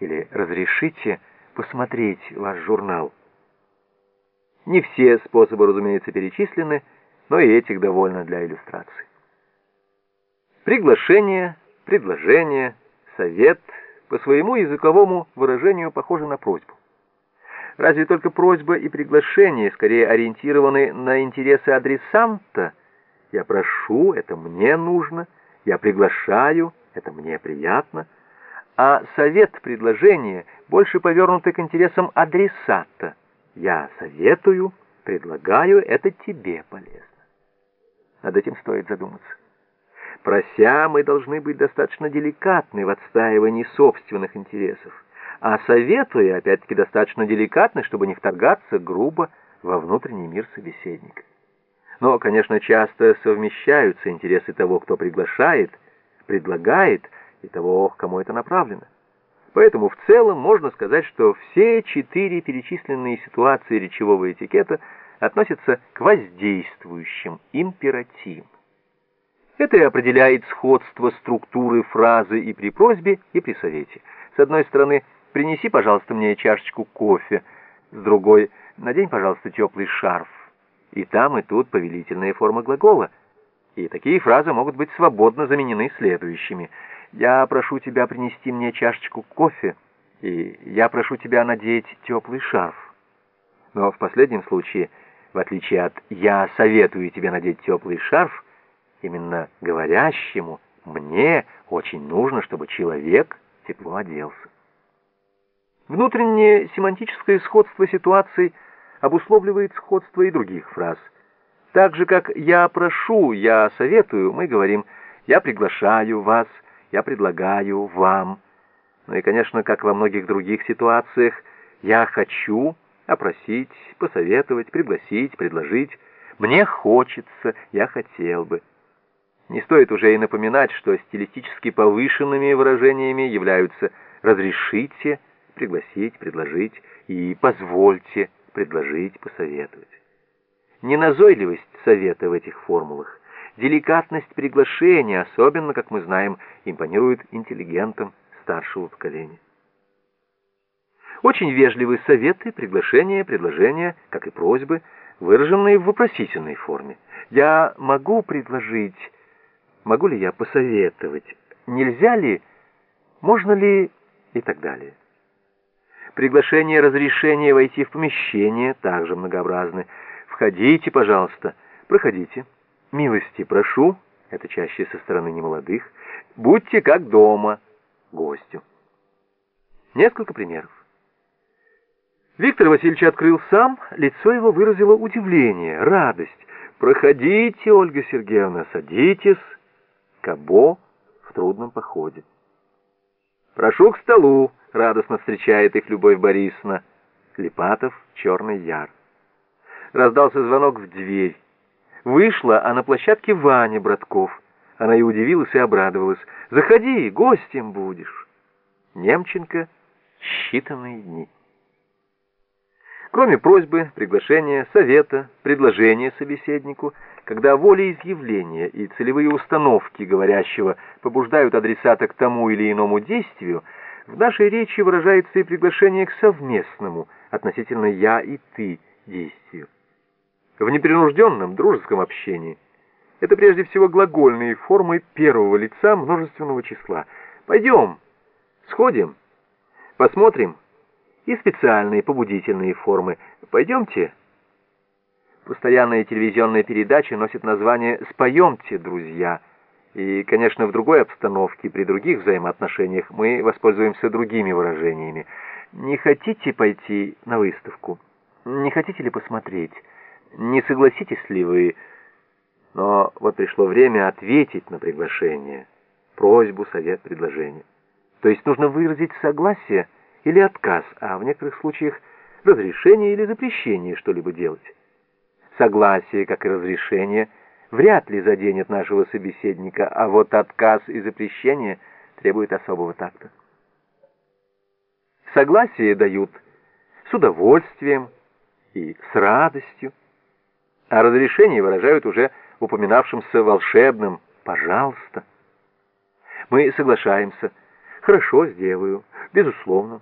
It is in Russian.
или «разрешите посмотреть ваш журнал». Не все способы, разумеется, перечислены, но и этих довольно для иллюстрации. Приглашение, предложение, совет по своему языковому выражению похожи на просьбу. Разве только просьба и приглашение скорее ориентированы на интересы адресанта. Я прошу, это мне нужно, я приглашаю, это мне приятно. А совет, предложение больше повернуты к интересам адресата. Я советую, предлагаю, это тебе полезно. Над этим стоит задуматься. Прося, мы должны быть достаточно деликатны в отстаивании собственных интересов, а советуя, опять-таки, достаточно деликатны, чтобы не вторгаться грубо во внутренний мир собеседника. Но, конечно, часто совмещаются интересы того, кто приглашает, предлагает, и того, кому это направлено. Поэтому в целом можно сказать, что все четыре перечисленные ситуации речевого этикета относятся к воздействующим императивам. Это и определяет сходство структуры фразы и при просьбе, и при совете. С одной стороны, принеси, пожалуйста, мне чашечку кофе, с другой, надень, пожалуйста, теплый шарф. И там, и тут повелительная форма глагола. И такие фразы могут быть свободно заменены следующими – я прошу тебя принести мне чашечку кофе, и я прошу тебя надеть теплый шарф. Но в последнем случае, в отличие от «я советую тебе надеть теплый шарф», именно говорящему мне очень нужно, чтобы человек тепло оделся. Внутреннее семантическое сходство ситуаций обусловливает сходство и других фраз. Так же, как «я прошу», «я советую», мы говорим «я приглашаю вас», я предлагаю вам. Ну и, конечно, как во многих других ситуациях, я хочу опросить, посоветовать, пригласить, предложить. Мне хочется, я хотел бы. Не стоит уже и напоминать, что стилистически повышенными выражениями являются «разрешите», «пригласить», «предложить» и «позвольте», «предложить», «посоветовать». Неназойливость совета в этих формулах Деликатность приглашения, особенно, как мы знаем, импонирует интеллигентам старшего поколения. Очень вежливые советы, приглашения, предложения, как и просьбы, выраженные в вопросительной форме. «Я могу предложить...» «Могу ли я посоветовать?» «Нельзя ли?» «Можно ли?» и так далее. Приглашение, разрешение войти в помещение также многообразны. «Входите, пожалуйста, проходите». Милости прошу, это чаще со стороны немолодых, будьте как дома, гостю. Несколько примеров. Виктор Васильевич открыл сам, лицо его выразило удивление, радость. «Проходите, Ольга Сергеевна, садитесь». Кабо в трудном походе. «Прошу к столу», — радостно встречает их Любовь Борисовна. Липатов, черный яр. Раздался звонок в дверь. Вышла, а на площадке Ваня Братков. Она и удивилась, и обрадовалась. «Заходи, гостем будешь». Немченко считанные дни. Кроме просьбы, приглашения, совета, предложения собеседнику, когда волеизъявления и целевые установки говорящего побуждают адресата к тому или иному действию, в нашей речи выражается и приглашение к совместному, относительно «я» и «ты» действию в непринужденном дружеском общении. Это прежде всего глагольные формы первого лица множественного числа. Пойдем, сходим, посмотрим. И специальные побудительные формы. Пойдемте. Постоянная телевизионная передача носит название «Споемте, друзья». И, конечно, в другой обстановке, при других взаимоотношениях мы воспользуемся другими выражениями. Не хотите пойти на выставку? Не хотите ли посмотреть? Не согласитесь ли вы? Но вот пришло время ответить на приглашение, просьбу, совет, предложение. То есть нужно выразить согласие или отказ, а в некоторых случаях разрешение или запрещение что-либо делать. Согласие, как и разрешение, вряд ли заденет нашего собеседника, а вот отказ и запрещение требуют особого такта. Согласие дают с удовольствием и с радостью, а разрешение выражают уже упоминавшимся волшебным «пожалуйста». Мы соглашаемся, Хорошо, сделаю, безусловно.